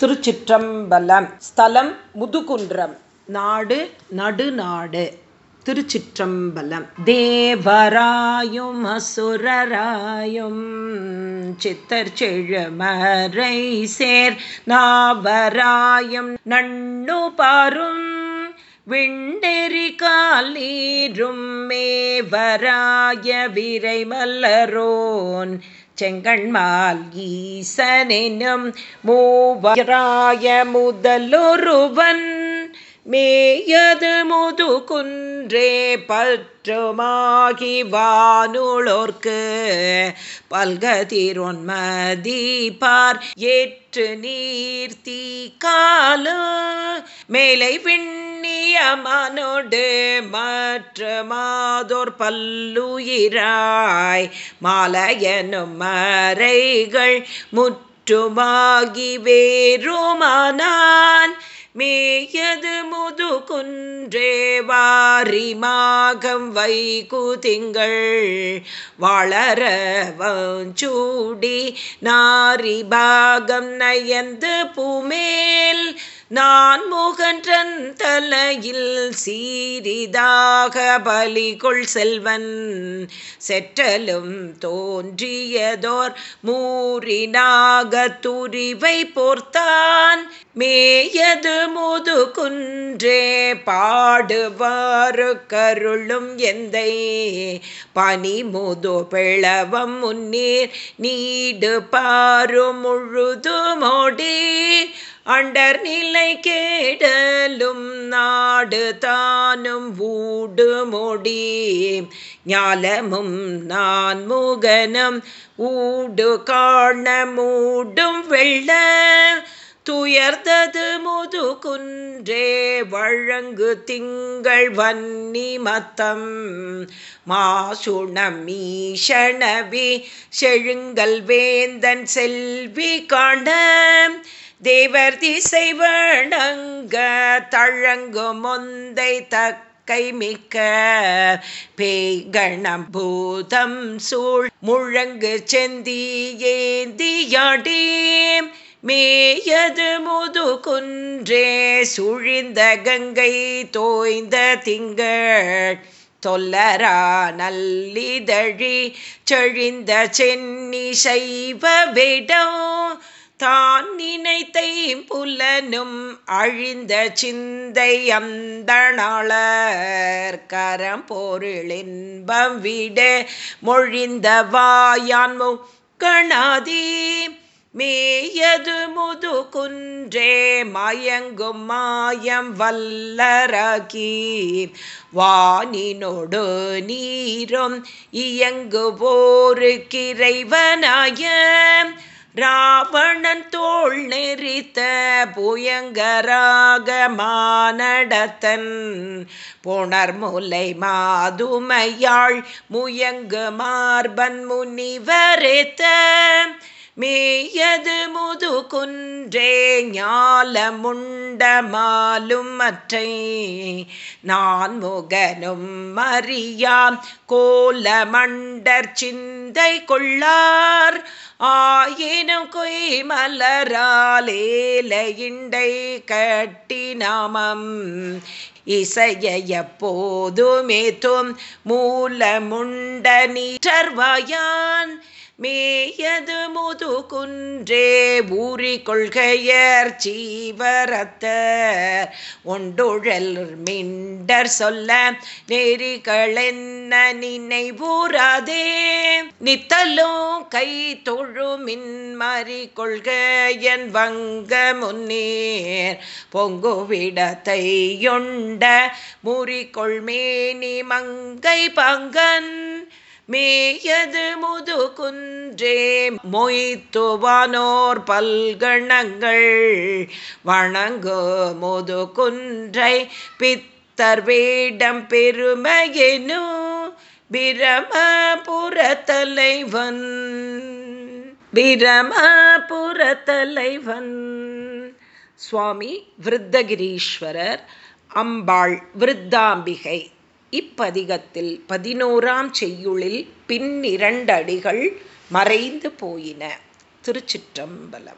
திருச்சிற்றம்பலம். ஸ்தலம் முதுகுன்றம். நாடு நடுநாடு திருச்சிற்றம்பலம். தேவராயும் அசுரராயும் சித்தர் செழுமறை சேர். நாவராயும் நண்ணு பாரும் விண்டெறி காலீரும் மேவராய விரை மல்லரோன் செங்கண்மால் ஈசனெனும் மூவராய முதலொருவன் மேயது முது குன்றே பற்றுமாகி வானுளோர்க்கு பல்கதிரொன்மதி பார் ஏற்று நீர்த்தி கால மேலை விண் மனோடு மற்ற மாதோர் பல்லுயிராய் மாலையனும் மறைகள் முற்றுமாகி வேறுமானான். மேயது முது குன்றே வாரிமாகம் வைகு திங்கள். வளர வஞ்சூடி நாரிபாகம் நயந்து பூமேல். நான் முகன்றன் தலையில் சீரிதாக பலிகொள் செல்வன். செற்றலும் தோன்றியதோர் மூரினாக துரிவை போர்த்தான். மேயது முது குன்றே பாடுவாறு கருளும் எந்தை. பனி முது பிளவம் முன்னீர் நீடு பாரு முழுதுமோடி அண்டர் நிலை கேடலும் நாடு தானும் ஊடு மொடி. ஞாலமும் நான் முகனும் ஊடு காண மூடும் வெள்ள. துயர்ந்தது முது குன்றே வழங்கு திங்கள் வன்னி மத்தம். மாசுணம் மீஷணவி செழுங்கல் வேந்தன் செல்வி காண. தேவர் திசை வணங்க தழங்கு மொந்தை தக்கை மிக்க பேய்கணம் பூதம் சூழ் முழங்கு செந்தி மேயது முது குன்றே சுழிந்த கங்கை தோய்ந்த திங்கள் தொல்லரா நல்லிதழி செழிந்த சென்னி செய்வ விடம் தான் நினைத்தை புலனும் அழிந்த சிந்தை அந்த கரம் பொருளின்பம் விட மொழிந்த வாயான் முக்கணாதி. மேயது முது குன்றே மயங்கும் மாயம் வல்லரகி. வானினோடு நீரும் இயங்குவோரு கிரைவனாய ராவணன் தோல் நெறித்த புயங்கராக மானடத்தன். புணர்முலை மாதுமையாள் முயங்கு மார்பன் முனிவரேத்த. மேயது முது குன்றே ஞாலமுண்ட மாலும் மற்றை நான் முகனும் மறியாம் கோல மண்டர் சிந்தை கொள்ளார். ஆயினும் கொய் மலராலேல கட்டி நாமம். இசைய போதுமேத்தும் மூலமுண்ட நீற்றர்வாயான் மேயது முது குன்றே ஊறி கொள்கையர் சீவரத்த ஒண்டுழல் மிண்டர் சொல்ல நெறிகளென்ன நினைவூராதே நித்தலும் கை தொழுமின் மறி கொள்கையன் வங்க முன்னேர் பொங்குவிடத்தை யொண்ட முறிகொள்மேனி மங்கை பங்கன் மேயது முது குன்றே மொய்த்துவானோர் பல்கணங்கள். வணங்கு முது குன்றை பித்தர் வேடம் பெருமையெனு பிரமபுர தலைவன் பிரமபுர தலைவன் சுவாமி விருத்தகிரீஸ்வரர் அம்பாள் விருத்தாம்பிகை. இப்பதிகத்தில் பதினோராம் செய்யுளில் பின்னிரண்டடிகள் மறைந்து போயின. திருச்சிற்றம்பலம்.